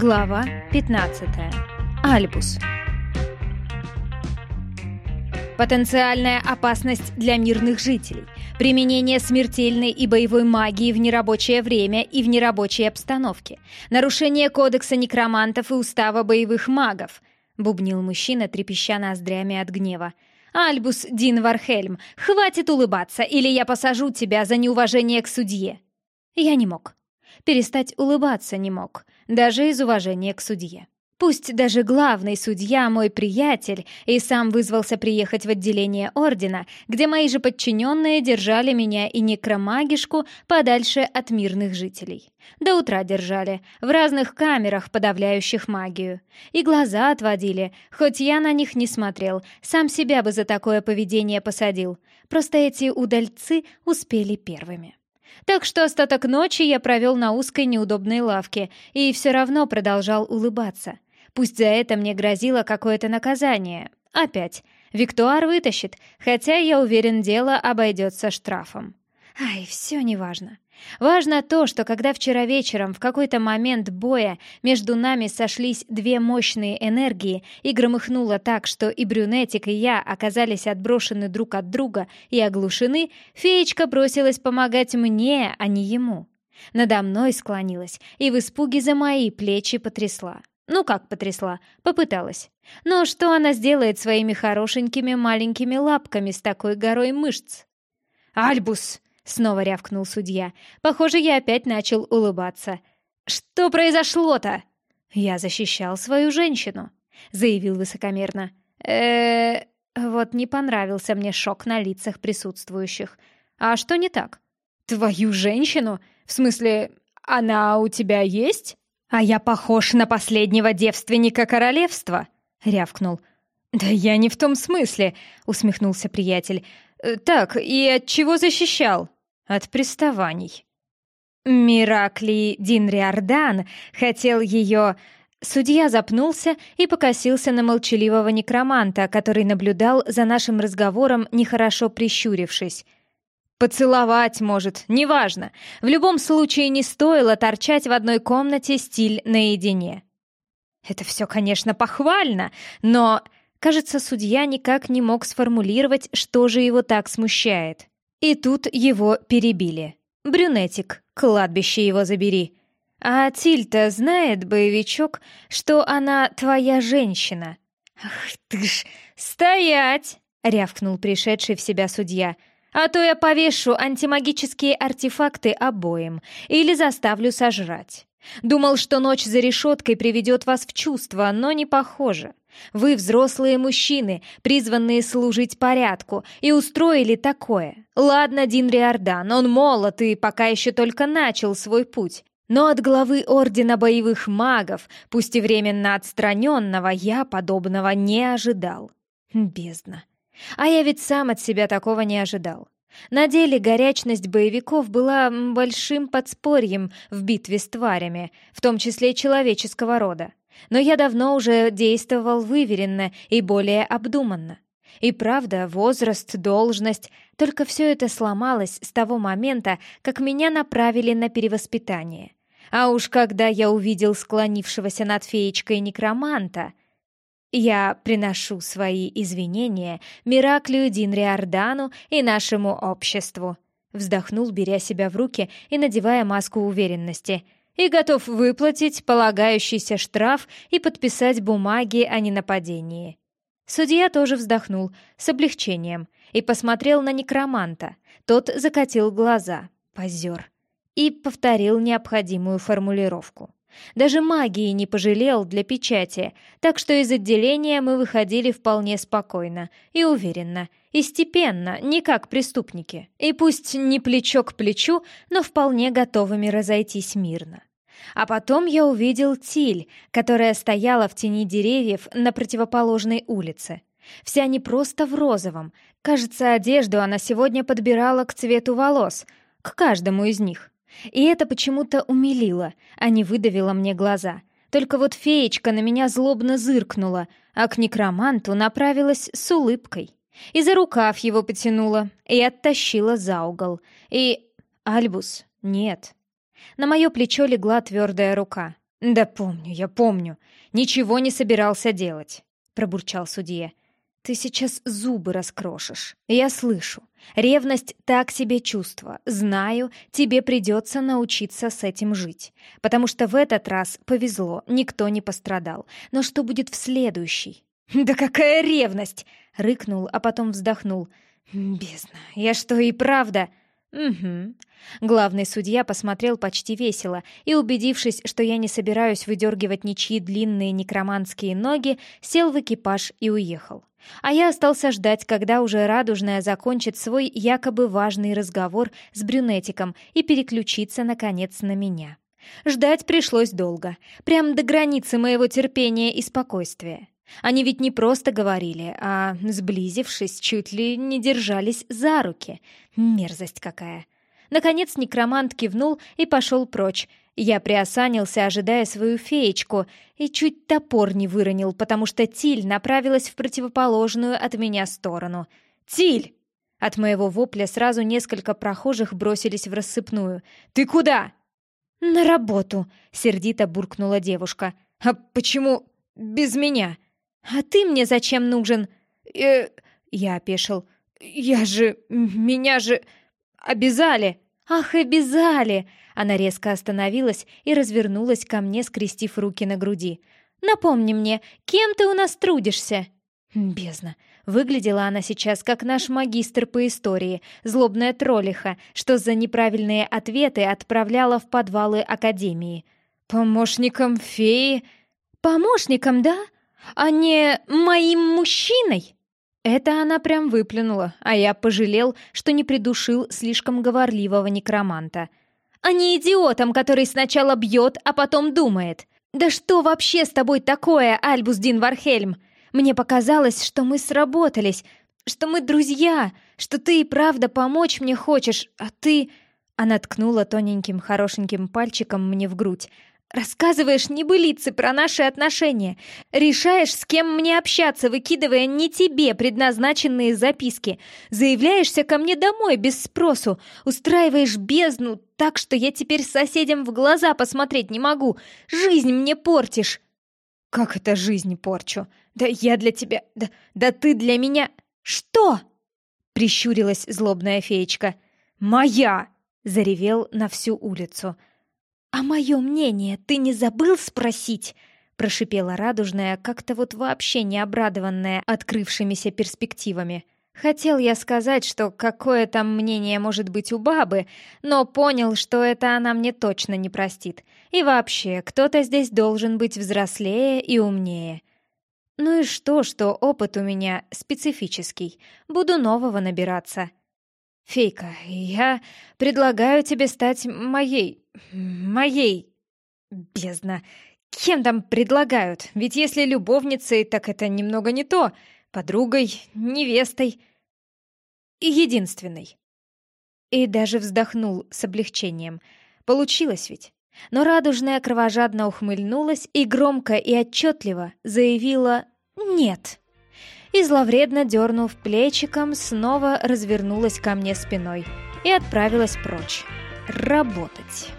Глава 15. Альбус. Потенциальная опасность для мирных жителей. Применение смертельной и боевой магии в нерабочее время и в нерабочей обстановке. Нарушение кодекса некромантов и устава боевых магов. Бубнил мужчина, трепеща ноздрями от гнева. «Альбус Дин Вархельм, хватит улыбаться, или я посажу тебя за неуважение к судье!» Я не мог. Перестать улыбаться не мог, даже из уважения к судье. Пусть даже главный судья, мой приятель, и сам вызвался приехать в отделение ордена, где мои же подчиненные держали меня и некромагишку подальше от мирных жителей. До утра держали, в разных камерах, подавляющих магию. И глаза отводили, хоть я на них не смотрел, сам себя бы за такое поведение посадил. Просто эти удальцы успели первыми. Так что остаток ночи я провел на узкой неудобной лавке и все равно продолжал улыбаться. Пусть за это мне грозило какое-то наказание. Опять. Виктуар вытащит, хотя, я уверен, дело обойдется штрафом. Ай, все неважно. Важно то, что когда вчера вечером в какой-то момент боя между нами сошлись две мощные энергии и громыхнуло так, что и брюнетик, и я оказались отброшены друг от друга и оглушены, феечка бросилась помогать мне, а не ему. Надо мной склонилась и в испуге за мои плечи потрясла. Ну как потрясла? Попыталась. Но что она сделает своими хорошенькими маленькими лапками с такой горой мышц? «Альбус!» — снова рявкнул судья. «Похоже, я опять начал улыбаться. Что произошло-то?» «Я защищал свою женщину», — заявил высокомерно. э Вот не понравился мне шок на лицах присутствующих. «А что не так?» «Твою женщину? В смысле, она у тебя есть?» «А я похож на последнего девственника королевства?» — рявкнул. «Да я не в том смысле», — усмехнулся приятель. «Э, «Так, и от чего защищал?» «От приставаний». Миракли Динриордан хотел ее... Судья запнулся и покосился на молчаливого некроманта, который наблюдал за нашим разговором, нехорошо прищурившись. Поцеловать, может, неважно. В любом случае не стоило торчать в одной комнате стиль наедине. Это все, конечно, похвально, но, кажется, судья никак не мог сформулировать, что же его так смущает. И тут его перебили. «Брюнетик, кладбище его забери». «А Тильта знает, боевичок, что она твоя женщина?» «Ах ты ж! Стоять!» — рявкнул пришедший в себя судья — а то я повешу антимагические артефакты обоим или заставлю сожрать. Думал, что ночь за решеткой приведет вас в чувство, но не похоже. Вы взрослые мужчины, призванные служить порядку, и устроили такое. Ладно, Дин Риордан, он молод и пока еще только начал свой путь. Но от главы Ордена Боевых Магов, пусть и временно отстраненного, я подобного не ожидал. Бездна. А я ведь сам от себя такого не ожидал. На деле горячность боевиков была большим подспорьем в битве с тварями, в том числе человеческого рода. Но я давно уже действовал выверенно и более обдуманно. И правда, возраст, должность, только все это сломалось с того момента, как меня направили на перевоспитание. А уж когда я увидел склонившегося над феечкой некроманта, я приношу свои извинения Мираклию Динриордану и нашему обществу. Вздохнул, беря себя в руки и надевая маску уверенности. И готов выплатить полагающийся штраф и подписать бумаги о ненападении. Судья тоже вздохнул с облегчением и посмотрел на некроманта. Тот закатил глаза, позер, и повторил необходимую формулировку. Даже магии не пожалел для печати, так что из отделения мы выходили вполне спокойно и уверенно, и степенно, не как преступники. И пусть не плечо к плечу, но вполне готовыми разойтись мирно. А потом я увидел Тиль, которая стояла в тени деревьев на противоположной улице. Вся не просто в розовом. Кажется, одежду она сегодня подбирала к цвету волос, к каждому из них. И это почему-то умилило, а не выдавило мне глаза. Только вот феечка на меня злобно зыркнула, а к некроманту направилась с улыбкой. И за рукав его потянула, и оттащила за угол. И... Альбус, нет. На мое плечо легла твердая рука. «Да помню, я помню. Ничего не собирался делать», — пробурчал судья. «Ты сейчас зубы раскрошишь. Я слышу. Ревность так себе чувство. Знаю, тебе придется научиться с этим жить. Потому что в этот раз повезло, никто не пострадал. Но что будет в следующий?» «Да какая ревность!» — рыкнул, а потом вздохнул. «Бездна, я что, и правда...» «Угу». Главный судья посмотрел почти весело и, убедившись, что я не собираюсь выдергивать ничьи длинные некроманские ноги, сел в экипаж и уехал. А я остался ждать, когда уже радужная закончит свой якобы важный разговор с брюнетиком и переключится, наконец, на меня. Ждать пришлось долго, прям до границы моего терпения и спокойствия. Они ведь не просто говорили, а, сблизившись, чуть ли не держались за руки. Мерзость какая. Наконец некромант кивнул и пошел прочь. Я приосанился, ожидая свою феечку, и чуть топор не выронил, потому что Тиль направилась в противоположную от меня сторону. «Тиль!» От моего вопля сразу несколько прохожих бросились в рассыпную. «Ты куда?» «На работу», — сердито буркнула девушка. «А почему без меня?» «А ты мне зачем нужен?» э, Я опешил. «Я же... Меня же... обязали!» «Ах, обязали!» Она резко остановилась и развернулась ко мне, скрестив руки на груди. «Напомни мне, кем ты у нас трудишься?» Бездна. Выглядела она сейчас как наш магистр по истории, злобная троллиха, что за неправильные ответы отправляла в подвалы Академии. «Помощником феи?» «Помощником, да?» А не моим мужчиной?» Это она прям выплюнула, а я пожалел, что не придушил слишком говорливого некроманта. А не идиотом, который сначала бьет, а потом думает. «Да что вообще с тобой такое, Альбус Дин Вархельм? Мне показалось, что мы сработались, что мы друзья, что ты и правда помочь мне хочешь, а ты...» Она ткнула тоненьким хорошеньким пальчиком мне в грудь, Рассказываешь небылицы про наши отношения. Решаешь, с кем мне общаться, выкидывая не тебе предназначенные записки. Заявляешься ко мне домой без спросу. Устраиваешь бездну так, что я теперь соседям в глаза посмотреть не могу. Жизнь мне портишь. Как это жизнь порчу? Да я для тебя... Да, да ты для меня... Что? Прищурилась злобная феечка. Моя! Заревел на всю улицу. «А мое мнение ты не забыл спросить?» прошипела радужная, как-то вот вообще не обрадованная открывшимися перспективами. Хотел я сказать, что какое там мнение может быть у бабы, но понял, что это она мне точно не простит. И вообще, кто-то здесь должен быть взрослее и умнее. Ну и что, что опыт у меня специфический. Буду нового набираться. «Фейка, я предлагаю тебе стать моей... моей... бездна. Кем там предлагают? Ведь если любовницей, так это немного не то. Подругой, невестой. И единственной». И даже вздохнул с облегчением. Получилось ведь. Но радужная кровожадно ухмыльнулась и громко и отчетливо заявила «нет» и, зловредно дернув плечиком, снова развернулась ко мне спиной и отправилась прочь. Работать.